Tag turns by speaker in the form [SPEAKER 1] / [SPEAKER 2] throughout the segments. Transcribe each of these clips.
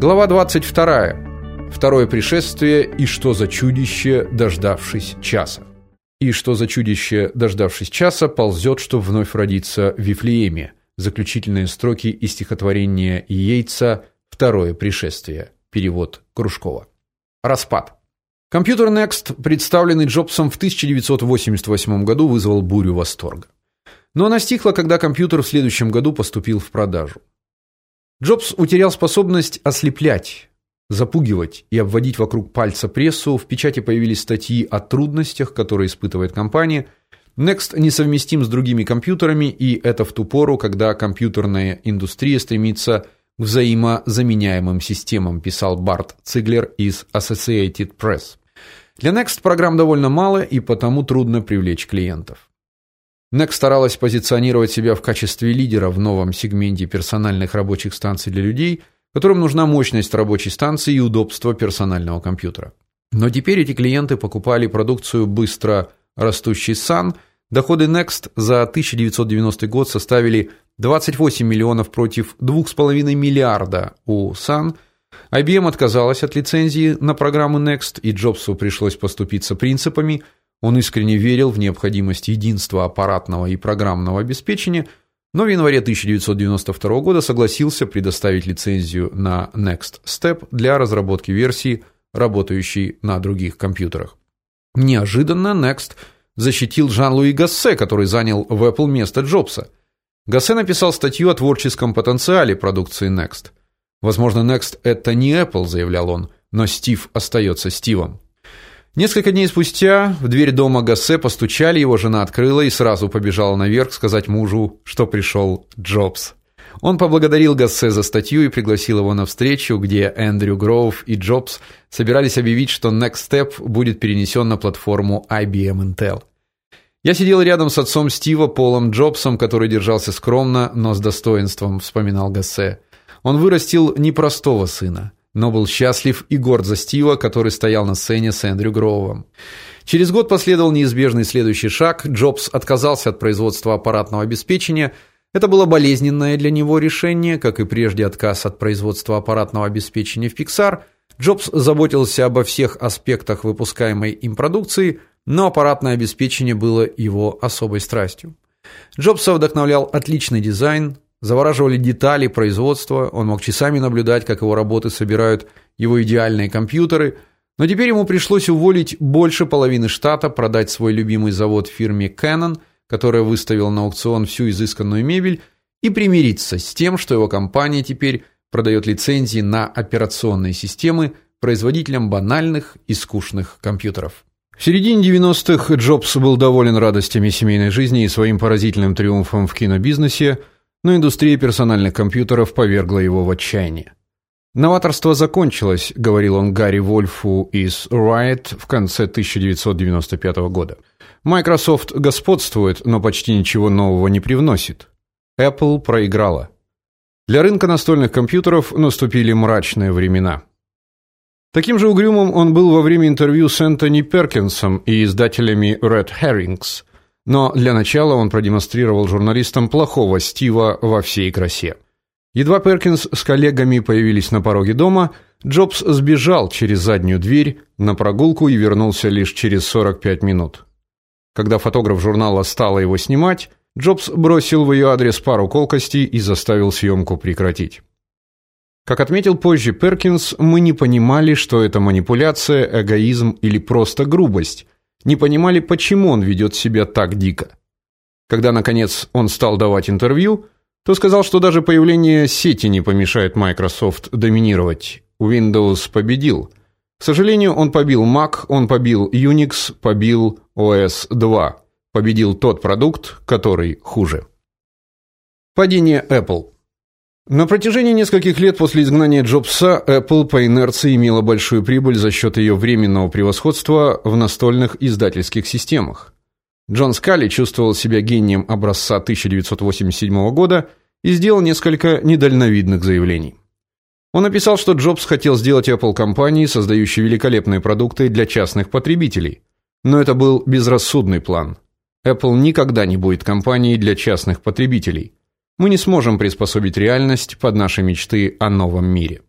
[SPEAKER 1] Глава 22. Второе пришествие и что за чудище, дождавшись часа. И что за чудище, дождавшись часа, ползет, чтобы вновь родиться в Вифлееме. Заключительные строки из стихотворения Йейтса Второе пришествие. Перевод Кружкова. Распад. Компьютер Next, представленный Джобсом в 1988 году, вызвал бурю восторга. Но она стихла, когда компьютер в следующем году поступил в продажу. Джобс утерял способность ослеплять, запугивать и обводить вокруг пальца прессу. В печати появились статьи о трудностях, которые испытывает компания. Next несовместим с другими компьютерами, и это в ту пору, когда компьютерная индустрия стремится к взаимозаменяемым системам, писал Барт Циглер из Associated Press. Для Next программ довольно мало, и потому трудно привлечь клиентов. Next старалась позиционировать себя в качестве лидера в новом сегменте персональных рабочих станций для людей, которым нужна мощность рабочей станции и удобство персонального компьютера. Но теперь эти клиенты покупали продукцию быстро растущей Sun. Доходы Next за 1990 год составили 28 миллионов против 2,5 миллиарда у Sun. IBM отказалась от лицензии на программы Next, и Джобсу пришлось поступиться принципами – он искренне верил в необходимость единства аппаратного и программного обеспечения, но в январе 1992 года согласился предоставить лицензию на Next Step для разработки версии, работающей на других компьютерах. Неожиданно Next защитил Жан-Луи Гассе, который занял в Apple место Джобса. Гассе написал статью о творческом потенциале продукции Next. Возможно, Next это не Apple, заявлял он, но Стив остается Стивом. Несколько дней спустя в дверь дома Гассе постучали, его жена открыла и сразу побежала наверх сказать мужу, что пришел Джобс. Он поблагодарил Гассе за статью и пригласил его на встречу, где Эндрю Гроув и Джобс собирались объявить, что Next Step будет перенесен на платформу IBM Intel. Я сидел рядом с отцом Стива Полом Джобсом, который держался скромно, но с достоинством, вспоминал Гассе. Он вырастил непростого сына но был счастлив и горд за Стива, который стоял на сцене с Эндрю Гроувом. Через год последовал неизбежный следующий шаг. Джобс отказался от производства аппаратного обеспечения. Это было болезненное для него решение, как и прежде отказ от производства аппаратного обеспечения в Pixar. Джобс заботился обо всех аспектах выпускаемой им продукции, но аппаратное обеспечение было его особой страстью. Джобса вдохновлял отличный дизайн, Завораживали детали производства, он мог часами наблюдать, как его работы собирают его идеальные компьютеры, но теперь ему пришлось уволить больше половины штата, продать свой любимый завод фирме Canon, которая выставила на аукцион всю изысканную мебель, и примириться с тем, что его компания теперь продает лицензии на операционные системы производителям банальных и скучных компьютеров. В середине 90-х Джобс был доволен радостями семейной жизни и своим поразительным триумфом в кинобизнесе – но индустрия персональных компьютеров повергла его в отчаяние. Новаторство закончилось, говорил он Гарри Вольфу из Riot в конце 1995 года. Microsoft господствует, но почти ничего нового не привносит. Apple проиграла. Для рынка настольных компьютеров наступили мрачные времена. Таким же угрюмым он был во время интервью с Энтони Перкинсом и издателями Red Herrings, но для начала он продемонстрировал журналистам плохого Стива во всей красе. Едва Перкинс с коллегами появились на пороге дома, Джобс сбежал через заднюю дверь на прогулку и вернулся лишь через 45 минут. Когда фотограф журнала стала его снимать, Джобс бросил в ее адрес пару колкостей и заставил съемку прекратить. Как отметил позже Перкинс, мы не понимали, что это манипуляция, эгоизм или просто грубость – не понимали, почему он ведет себя так дико. Когда наконец он стал давать интервью, то сказал, что даже появление сети не помешает Microsoft доминировать. Windows победил. К сожалению, он побил Mac, он побил Unix, побил OS 2. Победил тот продукт, который хуже. Падение Apple. На протяжении нескольких лет после изгнания Джобса Apple по инерции имела большую прибыль за счет ее временного превосходства в настольных издательских системах. Джон Скалли чувствовал себя гением образца 1987 года и сделал несколько недальновидных заявлений. Он написал, что Джобс хотел сделать Apple компанией, создающей великолепные продукты для частных потребителей. Но это был безрассудный план. Apple никогда не будет компанией для частных потребителей. Мы не сможем приспособить реальность под наши мечты о новом мире.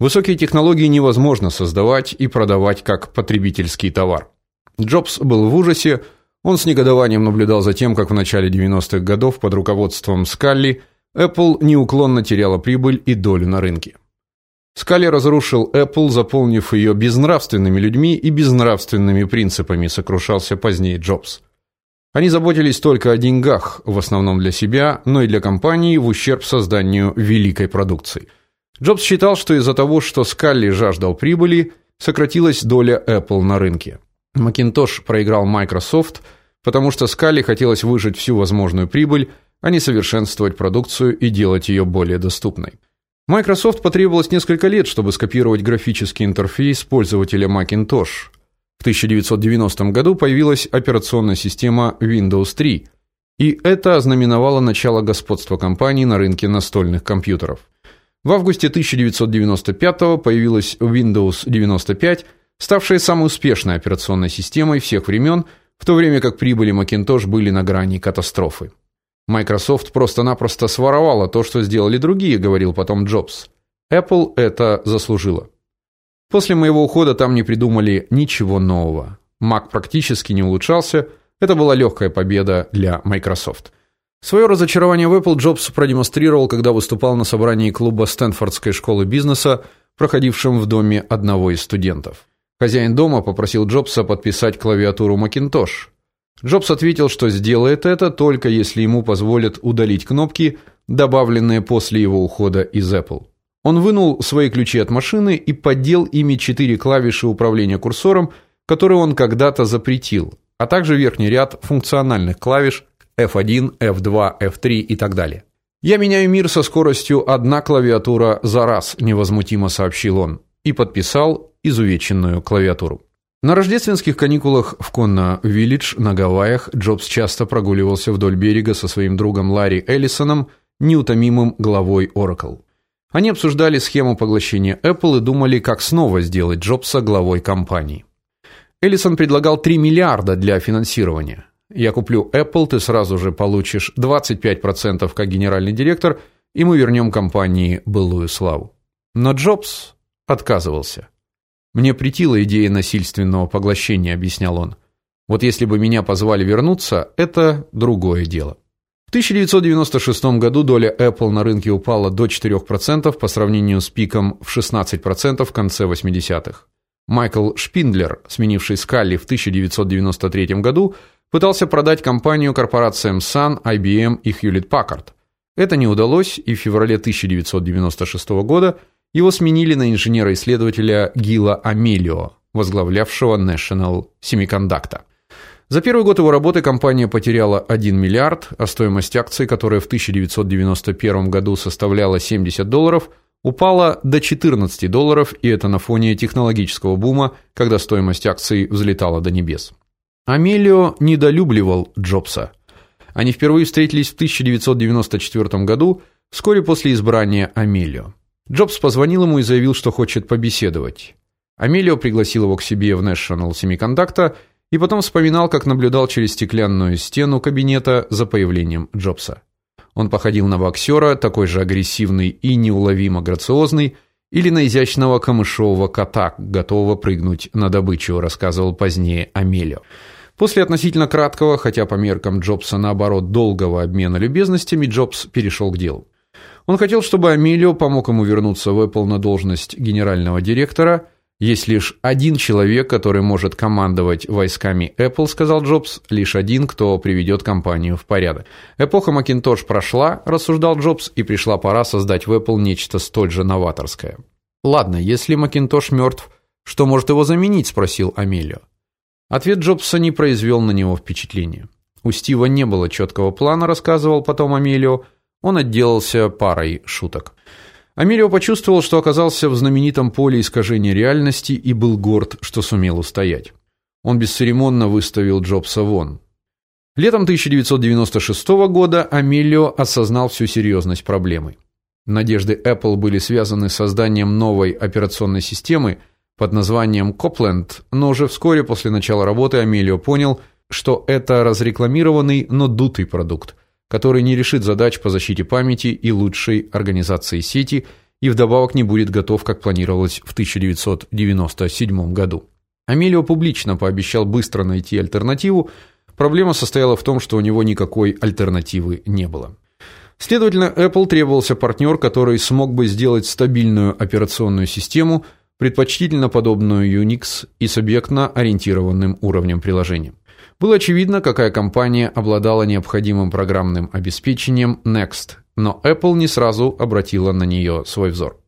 [SPEAKER 1] Высокие технологии невозможно создавать и продавать как потребительский товар. Джобс был в ужасе, он с негодованием наблюдал за тем, как в начале 90-х годов под руководством Скалли Apple неуклонно теряла прибыль и долю на рынке. Скалли разрушил Apple, заполнив ее безнравственными людьми и безнравственными принципами, сокрушался позднее Джобс. Они заботились только о деньгах, в основном для себя, но и для компании в ущерб созданию великой продукции. Джобс считал, что из-за того, что Скалли жаждал прибыли, сократилась доля Apple на рынке. Macintosh проиграл Microsoft, потому что Скалли хотелось выжать всю возможную прибыль, а не совершенствовать продукцию и делать ее более доступной. Microsoft потребовалось несколько лет, чтобы скопировать графический интерфейс пользователя Macintosh. В 1990 году появилась операционная система Windows 3, и это ознаменовало начало господства компании на рынке настольных компьютеров. В августе 1995 появилась Windows 95, ставшая самой успешной операционной системой всех времен, в то время как прибыли Macintosh были на грани катастрофы. Microsoft просто-напросто своровала то, что сделали другие, говорил потом Джобс. Apple это заслужила. После моего ухода там не придумали ничего нового. Mac практически не улучшался. Это была легкая победа для Microsoft. Свое разочарование в Apple Джобс продемонстрировал, когда выступал на собрании клуба Стэнфордской школы бизнеса, проходившем в доме одного из студентов. Хозяин дома попросил Джобса подписать клавиатуру Macintosh. Джобс ответил, что сделает это только если ему позволят удалить кнопки, добавленные после его ухода из Apple. Он вынул свои ключи от машины и поддел ими четыре клавиши управления курсором, которые он когда-то запретил, а также верхний ряд функциональных клавиш F1, F2, F3 и так далее. Я меняю мир со скоростью одна клавиатура за раз, невозмутимо сообщил он и подписал изувеченную клавиатуру. На рождественских каникулах в Конно-Виллидж на Гавайях Джобс часто прогуливался вдоль берега со своим другом Ларри Эллисоном, неутомимым главой Oracle. Они обсуждали схему поглощения Apple и думали, как снова сделать Джобса главой компании. Эллисон предлагал 3 миллиарда для финансирования. Я куплю Apple, ты сразу же получишь 25% как генеральный директор, и мы вернем компании былую славу. Но Джобс отказывался. Мне претила идея насильственного поглощения, объяснял он. Вот если бы меня позвали вернуться, это другое дело. В 1996 году доля Apple на рынке упала до 4% по сравнению с пиком в 16% в конце 80-х. Майкл Шпиндлер, сменивший Скалли в 1993 году, пытался продать компанию корпорациям Sun, IBM и Hewlett-Packard. Это не удалось, и в феврале 1996 года его сменили на инженера-исследователя Гила Амелио, возглавлявшего National Semiconductor. За первый год его работы компания потеряла 1 миллиард, а стоимость акций, которая в 1991 году составляла 70 долларов, упала до 14 долларов, и это на фоне технологического бума, когда стоимость акций взлетала до небес. Амелио недолюбливал Джобса. Они впервые встретились в 1994 году, вскоре после избрания Амелио. Джобс позвонил ему и заявил, что хочет побеседовать. Амелио пригласил его к себе в National Semiconductor и потом вспоминал, как наблюдал через стеклянную стену кабинета за появлением Джобса. Он походил на боксера, такой же агрессивный и неуловимо грациозный, или на изящного камышового кота, готового прыгнуть на добычу, рассказывал позднее Амелио. После относительно краткого, хотя по меркам Джобса наоборот долгого обмена любезностями, Джобс перешел к делу. Он хотел, чтобы Амелио помог ему вернуться в Apple на должность генерального директора. Есть лишь один человек, который может командовать войсками Apple, сказал Джобс, лишь один, кто приведет компанию в порядок. Эпоха Macintosh прошла, рассуждал Джобс, и пришла пора создать в Apple нечто столь же новаторское. Ладно, если Macintosh мертв, что может его заменить, спросил Амелио. Ответ Джобса не произвел на него впечатления. У Стива не было четкого плана, рассказывал потом Амелио. Он отделался парой шуток. Амелио почувствовал, что оказался в знаменитом поле искажения реальности и был горд, что сумел устоять. Он бесцеремонно выставил Джобса вон. Летом 1996 года Амелио осознал всю серьезность проблемы. Надежды Apple были связаны с созданием новой операционной системы под названием Copland, но уже вскоре после начала работы Амелио понял, что это разрекламированный, но дутый продукт – который не решит задач по защите памяти и лучшей организации сети и вдобавок не будет готов, как планировалось в 1997 году. Амелио публично пообещал быстро найти альтернативу. Проблема состояла в том, что у него никакой альтернативы не было. Следовательно, Apple требовался партнер, который смог бы сделать стабильную операционную систему, предпочтительно подобную Unix и с объектно-ориентированным уровнем приложения. Было очевидно, какая компания обладала необходимым программным обеспечением Next, но Apple не сразу обратила на нее свой взор.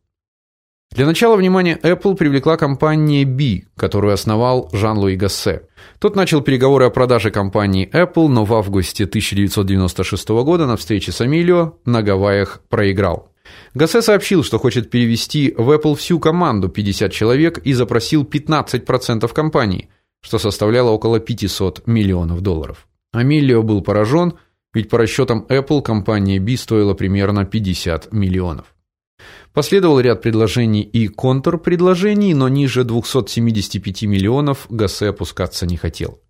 [SPEAKER 1] Для начала внимание Apple привлекла компания B, которую основал Жан-Луи Гассе. Тот начал переговоры о продаже компании Apple, но в августе 1996 года на встрече с Амилио на Гавайях проиграл. Гассе сообщил, что хочет перевести в Apple всю команду 50 человек и запросил 15% компании, что составляло около 500 миллионов долларов. Амилио был поражен, ведь по расчетам Apple компания B стоила примерно 50 миллионов. Последовал ряд предложений и контрпредложений, но ниже 275 миллионов Гассе опускаться не хотел.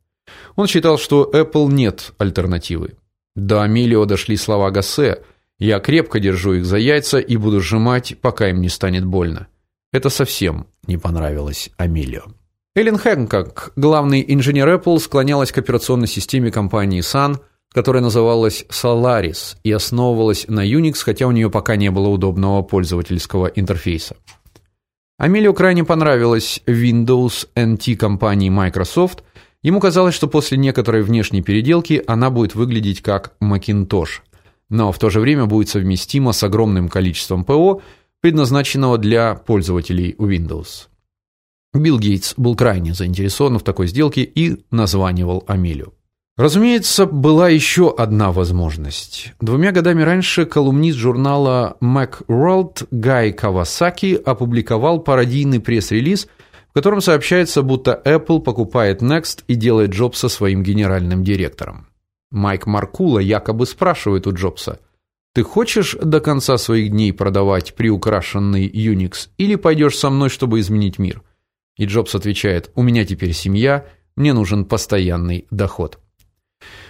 [SPEAKER 1] Он считал, что Apple нет альтернативы. До Амилио дошли слова Гассе: "Я крепко держу их за яйца и буду сжимать, пока им не станет больно". Это совсем не понравилось Амилио. Эллен Хэнкок, главный инженер Apple, склонялась к операционной системе компании Sun, которая называлась Solaris и основывалась на Unix, хотя у нее пока не было удобного пользовательского интерфейса. Амелио крайне понравилась Windows NT компании Microsoft. Ему казалось, что после некоторой внешней переделки она будет выглядеть как Macintosh, но в то же время будет совместима с огромным количеством ПО, предназначенного для пользователей Windows. Билл Гейтс был крайне заинтересован в такой сделке и названивал Амелию. Разумеется, была еще одна возможность. Двумя годами раньше колумнист журнала Macworld Гай Кавасаки опубликовал пародийный пресс-релиз, в котором сообщается, будто Apple покупает Next и делает Джобса своим генеральным директором. Майк Маркула якобы спрашивает у Джобса: "Ты хочешь до конца своих дней продавать приукрашенный Unix или пойдешь со мной, чтобы изменить мир?" И Джобс отвечает: "У меня теперь семья, мне нужен постоянный доход".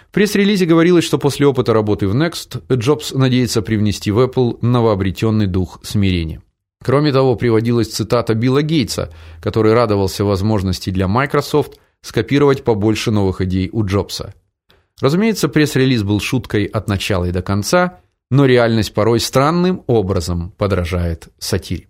[SPEAKER 1] В пресс-релизе говорилось, что после опыта работы в Next Джобс надеется привнести в Apple новообретенный дух смирения. Кроме того, приводилась цитата Билла Гейтса, который радовался возможности для Microsoft скопировать побольше новых идей у Джобса. Разумеется, пресс-релиз был шуткой от начала и до конца, но реальность порой странным образом подражает сатире.